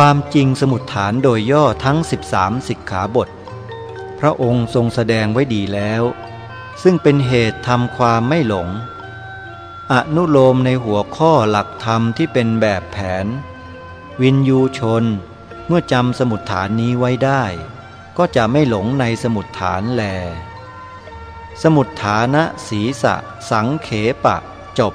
ความจริงสมุดฐานโดยย่อทั้ง 13 สิกขาบท พระองค์ทรงแสดงไว้ดีแล้ว ซึ่งเป็นเหตุทำความไม่หลง อนุโลมในหัวข้อหลักธรรมที่เป็นแบบแผน วินยูชนเมื่อจำสมุดฐานนี้ไว้ได้ ก็จะไม่หลงในสมุดฐานแล สมุดฐานะศีสะสังเขปะจบ